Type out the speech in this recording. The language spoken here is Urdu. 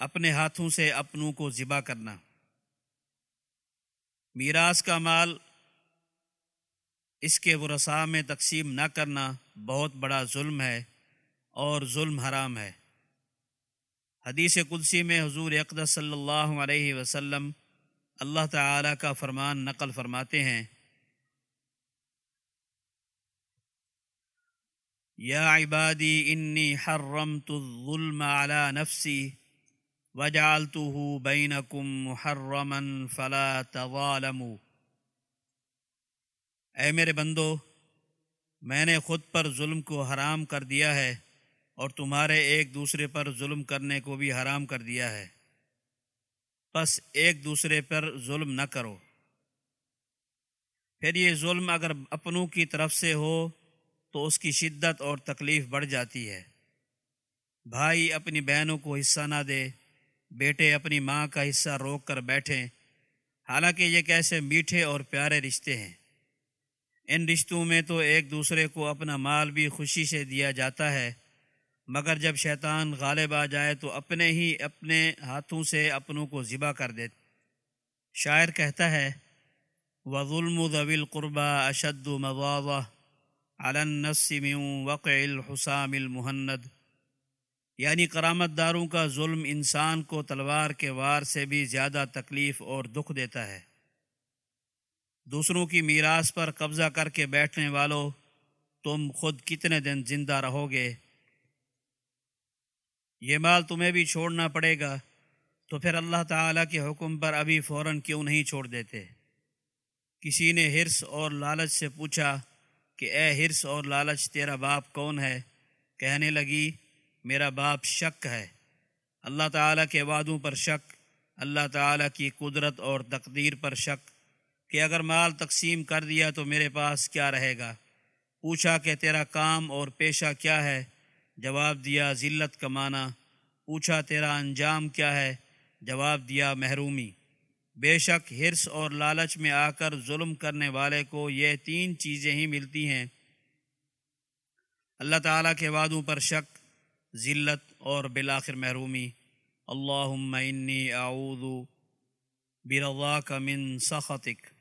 اپنے ہاتھوں سے اپنوں کو ذبح کرنا۔ میراث کا مال، اس کے ورثاء میں تقسیم نہ کرنا بہت بڑا ظلم ہے اور ظلم حرام ہے۔ حدیث قدسی میں حضور اقدس صلی اللہ علیہ وسلم اللہ تعالی کا فرمان نقل فرماتے ہیں۔ یا عبادی، انی حرمت الظلم على نفسی۔ وجعلته بینکم محرما فلا تظالموا۔ اے میرے بندو، میں نے خود پر ظلم کو حرام کر دیا ہے اور تمہارے ایک دوسرے پر ظلم کرنے کو بھی حرام کر دیا ہے۔ بس ایک دوسرے پر ظلم نہ کرو۔ پھر یہ ظلم اگر اپنوں کی طرف سے ہو تو اس کی شدت اور تکلیف بڑھ جاتی ہے۔ بھائی، اپنی بہنوں کو حصہ نہ دے۔ بیٹے اپنی ماں کا حصہ روک کر بیٹھیں حالانکہ یہ کیسے میٹھے اور پیارے رشتے ہیں۔ ان رشتوں میں تو ایک دوسرے کو اپنا مال بھی خوشی سے دیا جاتا ہے، مگر جب شیطان غالب آ جائے تو اپنے ہی اپنے ہاتھوں سے اپنوں کو ذبح کر دے شاعر کہتا ہے و ظلم ضویل قربہ اشد مواوہ علنسم وقع الحسام المحند یعنی کرامت داروں کا ظلم انسان کو تلوار کے وار سے بھی زیادہ تکلیف اور دکھ دیتا ہے۔ دوسروں کی میراث پر قبضہ کر کے بیٹھنے والوں تم خود کتنے دن زندہ رہو گے؟ یہ مال تمہیں بھی چھوڑنا پڑے گا، تو پھر اللہ تعالیٰ کے حکم پر ابھی فوراً کیوں نہیں چھوڑ دیتے؟ کسی نے ہرس اور لالچ سے پوچھا کہ، اے ہرس اور لالچ، تیرا باپ کون ہے؟ کہنے لگی میرا باپ شک ہے۔ اللہ تعالیٰ کے وعدوں پر شک، اللہ تعالیٰ کی قدرت اور تقدیر پر شک کہ اگر مال تقسیم کر دیا تو میرے پاس کیا رہے گا؟ پوچھا کہ تیرا کام اور پیشہ کیا ہے؟ جواب دیا، ذلت کمانا۔ پوچھا، تیرا انجام کیا ہے؟ جواب دیا، محرومی۔ بے شک ہرس اور لالچ میں آ کر ظلم کرنے والے کو یہ تین چیزیں ہی ملتی ہیں۔ اللہ تعالیٰ کے وعدوں پر شک ذلت اور بالآخر محرومی۔ اللہ انی اعوذ برضاک من سخطک۔